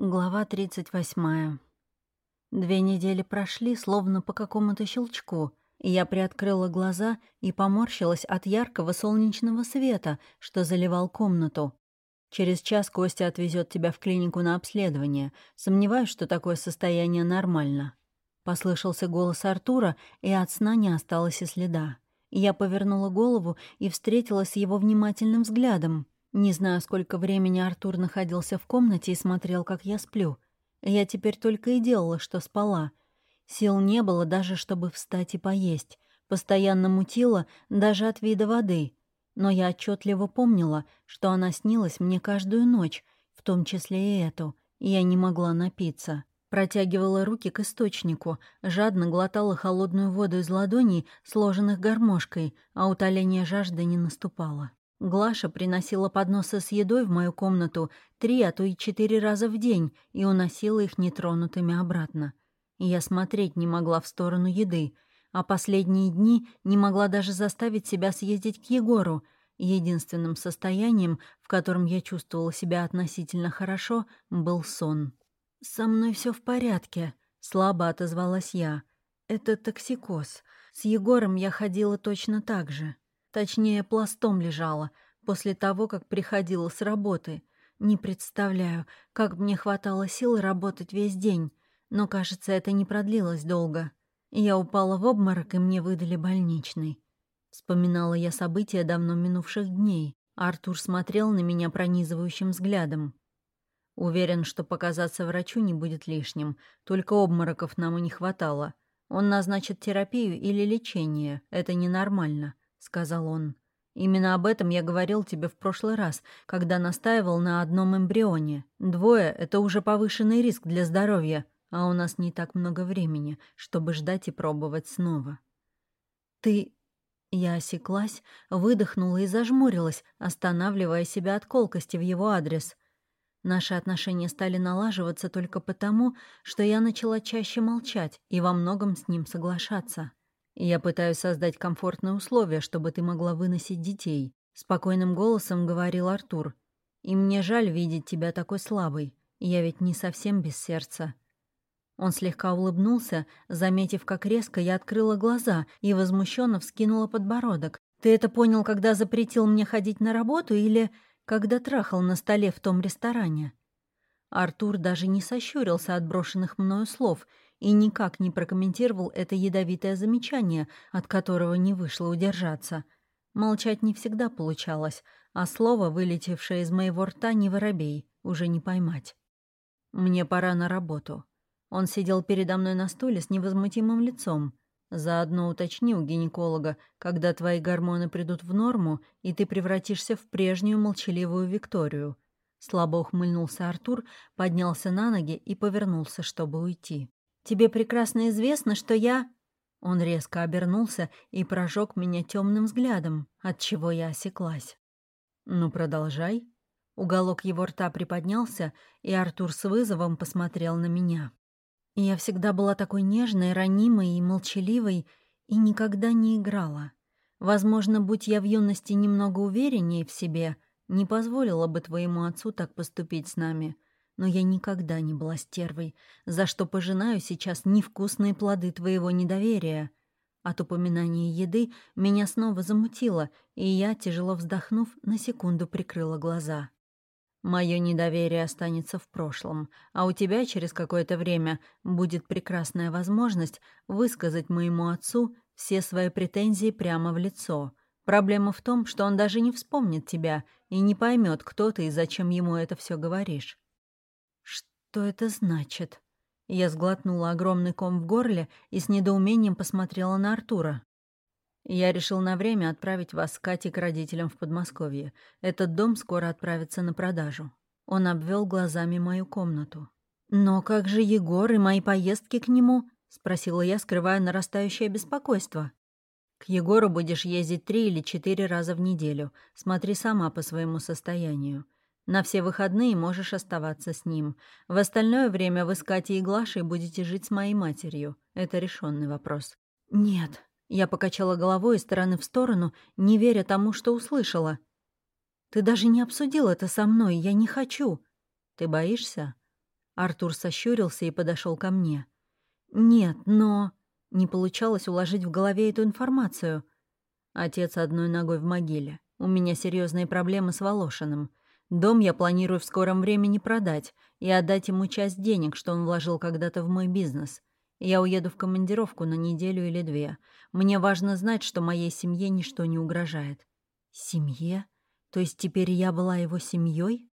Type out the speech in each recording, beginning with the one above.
Глава 38. Две недели прошли, словно по какому-то щелчку, я приоткрыла глаза и поморщилась от яркого солнечного света, что заливал комнату. Через час Костя отвезет тебя в клинику на обследование. Сомневаюсь, что такое состояние нормально. Послышался голос Артура, и от сна не осталось и следа. Я повернула голову и встретилась с его внимательным взглядом — не знаю, сколько времени Артур находился в комнате и смотрел, как я сплю. Я теперь только и делала, что спала. Сил не было даже, чтобы встать и поесть. Постоянно мутила даже от вида воды. Но я отчетливо помнила, что она снилась мне каждую ночь, в том числе и эту, и я не могла напиться. Протягивала руки к источнику, жадно глотала холодную воду из ладоней, сложенных гармошкой, а утоление жажды не наступало. Глаша приносила подносы с едой в мою комнату три, а то и четыре раза в день и уносила их нетронутыми обратно. Я смотреть не могла в сторону еды, а последние дни не могла даже заставить себя съездить к Егору. Единственным состоянием, в котором я чувствовала себя относительно хорошо, был сон. «Со мной все в порядке», — слабо отозвалась я. «Это токсикоз. С Егором я ходила точно так же». Точнее, пластом лежала, после того, как приходила с работы. Не представляю, как мне хватало сил работать весь день, но, кажется, это не продлилось долго. Я упала в обморок, и мне выдали больничный. Вспоминала я события давно минувших дней. Артур смотрел на меня пронизывающим взглядом. Уверен, что показаться врачу не будет лишним, только обмороков нам и не хватало. Он назначит терапию или лечение, это ненормально. — сказал он. «Именно об этом я говорил тебе в прошлый раз, когда настаивал на одном эмбрионе. Двое — это уже повышенный риск для здоровья, а у нас не так много времени, чтобы ждать и пробовать снова». «Ты...» Я осеклась, выдохнула и зажмурилась, останавливая себя от колкости в его адрес. Наши отношения стали налаживаться только потому, что я начала чаще молчать и во многом с ним соглашаться. «Я пытаюсь создать комфортные условия, чтобы ты могла выносить детей», — спокойным голосом говорил Артур. «И мне жаль видеть тебя такой слабой. Я ведь не совсем без сердца». Он слегка улыбнулся, заметив, как резко я открыла глаза и возмущенно вскинула подбородок. «Ты это понял, когда запретил мне ходить на работу или когда трахал на столе в том ресторане?» Артур даже не сощурился от брошенных мною слов — и никак не прокомментировал это ядовитое замечание, от которого не вышло удержаться. Молчать не всегда получалось, а слово, вылетевшее из моего рта, не воробей, уже не поймать. «Мне пора на работу». Он сидел передо мной на стуле с невозмутимым лицом. Заодно уточни у гинеколога, когда твои гормоны придут в норму, и ты превратишься в прежнюю молчаливую Викторию. Слабо ухмыльнулся Артур, поднялся на ноги и повернулся, чтобы уйти. Тебе прекрасно известно, что я...» Он резко обернулся и прожег меня темным взглядом, от чего я осеклась. «Ну, продолжай». Уголок его рта приподнялся, и Артур с вызовом посмотрел на меня. Я всегда была такой нежной, ранимой и молчаливой, и никогда не играла. Возможно, будь я в юности немного увереннее в себе, не позволила бы твоему отцу так поступить с нами — но я никогда не была стервой, за что пожинаю сейчас невкусные плоды твоего недоверия. От упоминания еды меня снова замутило, и я, тяжело вздохнув, на секунду прикрыла глаза. Мое недоверие останется в прошлом, а у тебя через какое-то время будет прекрасная возможность высказать моему отцу все свои претензии прямо в лицо. Проблема в том, что он даже не вспомнит тебя и не поймет, кто ты и зачем ему это все говоришь. Что это значит? Я сглотнула огромный ком в горле и с недоумением посмотрела на Артура. Я решил на время отправить вас с Катей к родителям в Подмосковье. Этот дом скоро отправится на продажу. Он обвел глазами мою комнату. «Но как же Егор и мои поездки к нему?» — спросила я, скрывая нарастающее беспокойство. «К Егору будешь ездить три или четыре раза в неделю. Смотри сама по своему состоянию. На все выходные можешь оставаться с ним. В остальное время вы с Катей и Глашей будете жить с моей матерью. Это решенный вопрос». «Нет». Я покачала головой из стороны в сторону, не веря тому, что услышала. «Ты даже не обсудил это со мной, я не хочу». «Ты боишься?» Артур сощурился и подошел ко мне. «Нет, но...» Не получалось уложить в голове эту информацию. Отец одной ногой в могиле. У меня серьезные проблемы с Волошиным. Дом я планирую в скором времени продать и отдать ему часть денег, что он вложил когда-то в мой бизнес. Я уеду в командировку на неделю или две. Мне важно знать, что моей семье ничто не угрожает. Семье? То есть теперь я была его семьей?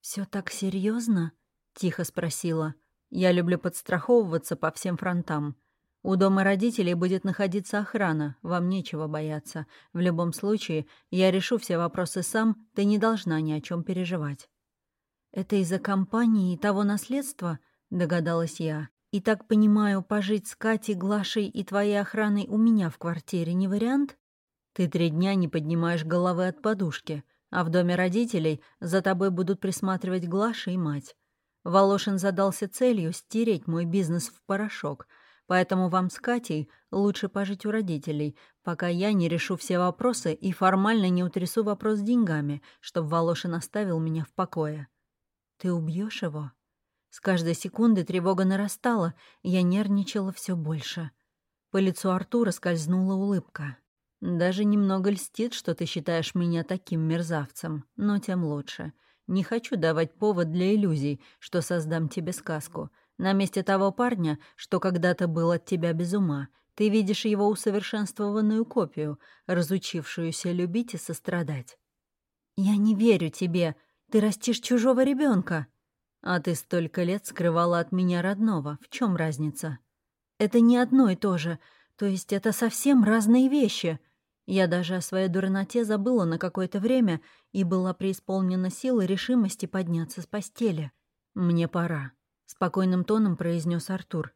Все так серьезно? тихо спросила. Я люблю подстраховываться по всем фронтам. У дома родителей будет находиться охрана, вам нечего бояться. В любом случае, я решу все вопросы сам, ты не должна ни о чем переживать. Это из-за компании и того наследства, догадалась я. И так понимаю, пожить с Катей, Глашей и твоей охраной у меня в квартире не вариант? Ты три дня не поднимаешь головы от подушки, а в доме родителей за тобой будут присматривать Глаша и мать. Волошин задался целью стереть мой бизнес в порошок, поэтому вам с Катей лучше пожить у родителей, пока я не решу все вопросы и формально не утрясу вопрос с деньгами, чтобы Волошин оставил меня в покое. Ты убьешь его? С каждой секунды тревога нарастала, я нервничала все больше. По лицу Артура скользнула улыбка. «Даже немного льстит, что ты считаешь меня таким мерзавцем, но тем лучше. Не хочу давать повод для иллюзий, что создам тебе сказку. На месте того парня, что когда-то был от тебя без ума, ты видишь его усовершенствованную копию, разучившуюся любить и сострадать. «Я не верю тебе. Ты растишь чужого ребенка. А ты столько лет скрывала от меня родного. В чем разница? Это не одно и то же. То есть это совсем разные вещи. Я даже о своей дурноте забыла на какое-то время и была преисполнена силы решимости подняться с постели. «Мне пора», — спокойным тоном произнес Артур.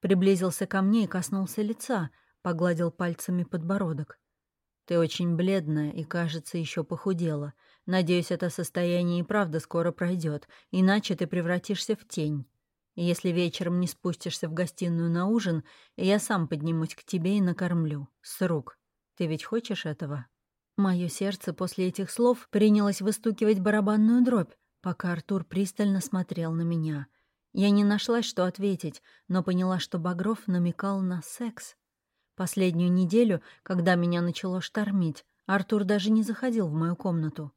Приблизился ко мне и коснулся лица, погладил пальцами подбородок. «Ты очень бледная и, кажется, еще похудела. Надеюсь, это состояние и правда скоро пройдет, иначе ты превратишься в тень. Если вечером не спустишься в гостиную на ужин, я сам поднимусь к тебе и накормлю. С рук. Ты ведь хочешь этого?» Мое сердце после этих слов принялось выстукивать барабанную дробь, пока Артур пристально смотрел на меня. Я не нашла, что ответить, но поняла, что Багров намекал на секс. Последнюю неделю, когда меня начало штормить, Артур даже не заходил в мою комнату.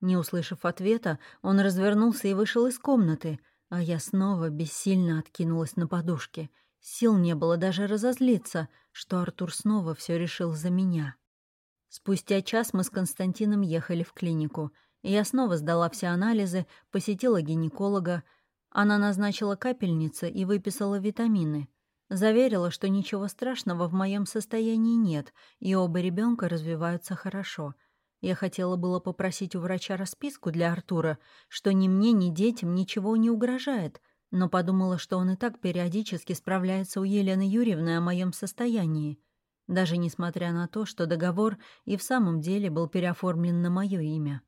Не услышав ответа, он развернулся и вышел из комнаты, а я снова бессильно откинулась на подушке — Сил не было даже разозлиться, что Артур снова все решил за меня. Спустя час мы с Константином ехали в клинику, я снова сдала все анализы, посетила гинеколога. Она назначила капельницы и выписала витамины. Заверила, что ничего страшного в моем состоянии нет, и оба ребенка развиваются хорошо. Я хотела было попросить у врача расписку для Артура, что ни мне, ни детям ничего не угрожает — но подумала, что он и так периодически справляется у Елены Юрьевны о моем состоянии, даже несмотря на то, что договор и в самом деле был переоформлен на мое имя.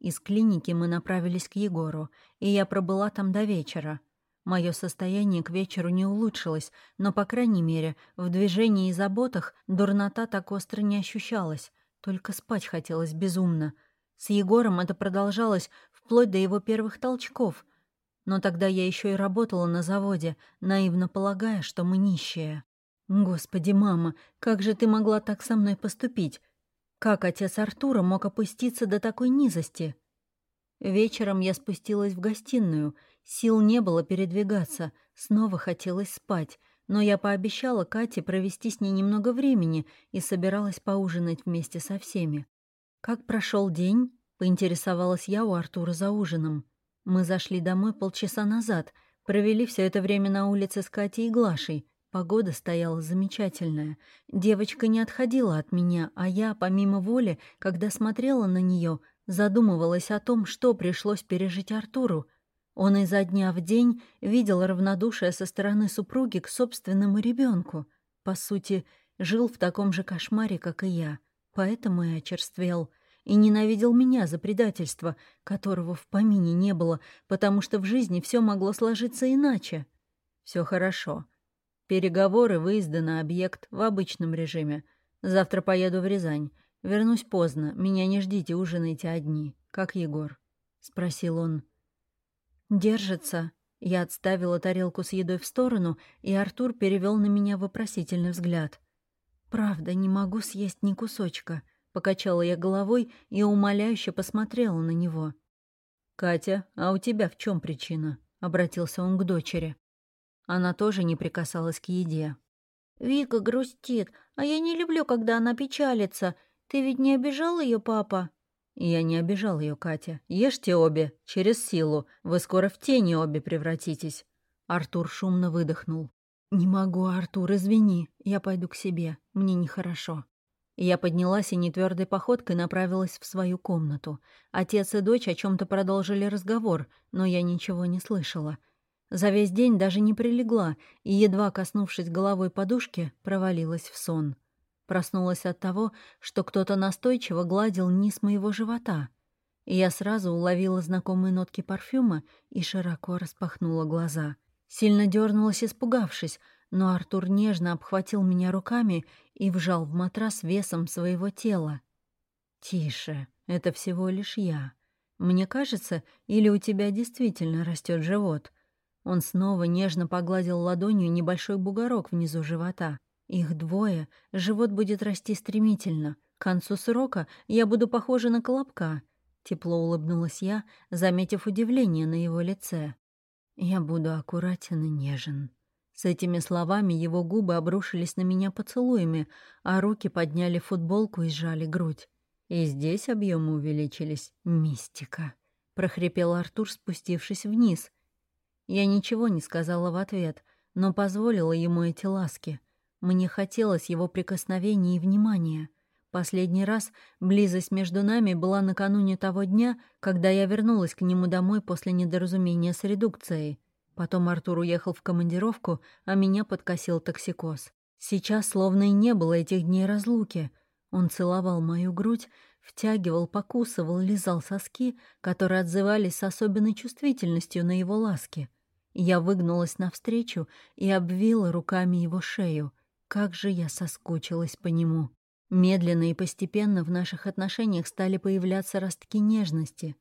Из клиники мы направились к Егору, и я пробыла там до вечера. Мое состояние к вечеру не улучшилось, но, по крайней мере, в движении и заботах дурнота так остро не ощущалась, только спать хотелось безумно. С Егором это продолжалось вплоть до его первых толчков — но тогда я еще и работала на заводе, наивно полагая, что мы нищие. Господи, мама, как же ты могла так со мной поступить? Как отец Артура мог опуститься до такой низости? Вечером я спустилась в гостиную. Сил не было передвигаться, снова хотелось спать, но я пообещала Кате провести с ней немного времени и собиралась поужинать вместе со всеми. «Как прошел день?» — поинтересовалась я у Артура за ужином. Мы зашли домой полчаса назад, провели все это время на улице с Катей и Глашей. Погода стояла замечательная. Девочка не отходила от меня, а я, помимо воли, когда смотрела на нее, задумывалась о том, что пришлось пережить Артуру. Он изо дня в день видел равнодушие со стороны супруги к собственному ребенку. По сути, жил в таком же кошмаре, как и я. Поэтому и очерствел и ненавидел меня за предательство, которого в помине не было, потому что в жизни все могло сложиться иначе. Все хорошо. Переговоры, выезды на объект в обычном режиме. Завтра поеду в Рязань. Вернусь поздно. Меня не ждите, ужинайте одни. Как Егор?» — спросил он. «Держится», Я отставила тарелку с едой в сторону, и Артур перевел на меня вопросительный взгляд. «Правда, не могу съесть ни кусочка», — покачала я головой и умоляюще посмотрела на него. «Катя, а у тебя в чем причина?» — обратился он к дочери. Она тоже не прикасалась к еде. «Вика грустит, а я не люблю, когда она печалится. Ты ведь не обижал ее, папа?» «Я не обижал ее, Катя. Ешьте обе, через силу. Вы скоро в тени обе превратитесь». Артур шумно выдохнул. «Не могу, Артур, извини. Я пойду к себе. Мне нехорошо». Я поднялась и нетвердой походкой направилась в свою комнату. Отец и дочь о чем то продолжили разговор, но я ничего не слышала. За весь день даже не прилегла и, едва коснувшись головой подушки, провалилась в сон. Проснулась от того, что кто-то настойчиво гладил низ моего живота. И я сразу уловила знакомые нотки парфюма и широко распахнула глаза. Сильно дернулась, испугавшись, но Артур нежно обхватил меня руками и вжал в матрас весом своего тела. «Тише, это всего лишь я. Мне кажется, или у тебя действительно растет живот?» Он снова нежно погладил ладонью небольшой бугорок внизу живота. Их двое, живот будет расти стремительно. К концу срока я буду похожа на колобка. Тепло улыбнулась я, заметив удивление на его лице. Я буду аккуратен и нежен. С этими словами его губы обрушились на меня поцелуями, а руки подняли футболку и сжали грудь. И здесь объемы увеличились. Мистика. Прохрипел Артур, спустившись вниз. Я ничего не сказала в ответ, но позволила ему эти ласки — мне хотелось его прикосновений и внимания. Последний раз близость между нами была накануне того дня, когда я вернулась к нему домой после недоразумения с редукцией. Потом Артур уехал в командировку, а меня подкосил токсикоз. Сейчас словно и не было этих дней разлуки. Он целовал мою грудь, втягивал, покусывал, лизал соски, которые отзывались с особенной чувствительностью на его ласки. Я выгнулась навстречу и обвила руками его шею — как же я соскучилась по нему. Медленно и постепенно в наших отношениях стали появляться ростки нежности.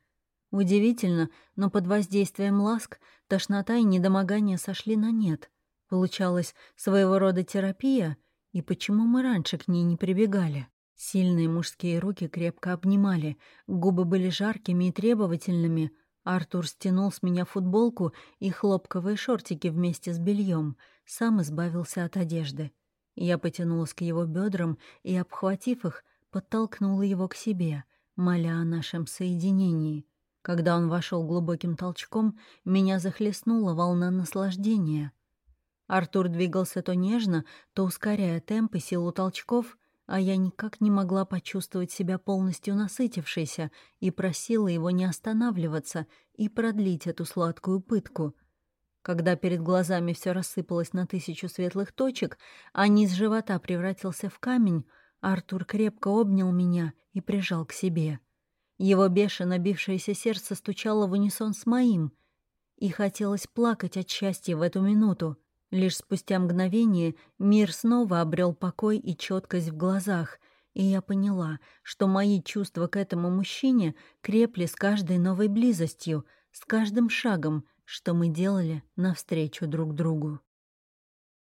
Удивительно, но под воздействием ласк тошнота и недомогание сошли на нет. Получалась своего рода терапия, и почему мы раньше к ней не прибегали? Сильные мужские руки крепко обнимали, губы были жаркими и требовательными. Артур стянул с меня футболку и хлопковые шортики вместе с бельем, сам избавился от одежды. Я потянулась к его бедрам и, обхватив их, подтолкнула его к себе, моля о нашем соединении. Когда он вошел глубоким толчком, меня захлестнула волна наслаждения. Артур двигался то нежно, то ускоряя темп и силу толчков, а я никак не могла почувствовать себя полностью насытившейся и просила его не останавливаться и продлить эту сладкую пытку — когда перед глазами все рассыпалось на тысячу светлых точек, а низ живота превратился в камень, Артур крепко обнял меня и прижал к себе. Его бешено бившееся сердце стучало в унисон с моим, и хотелось плакать от счастья в эту минуту. Лишь спустя мгновение мир снова обрел покой и четкость в глазах, и я поняла, что мои чувства к этому мужчине крепли с каждой новой близостью, с каждым шагом — что мы делали навстречу друг другу.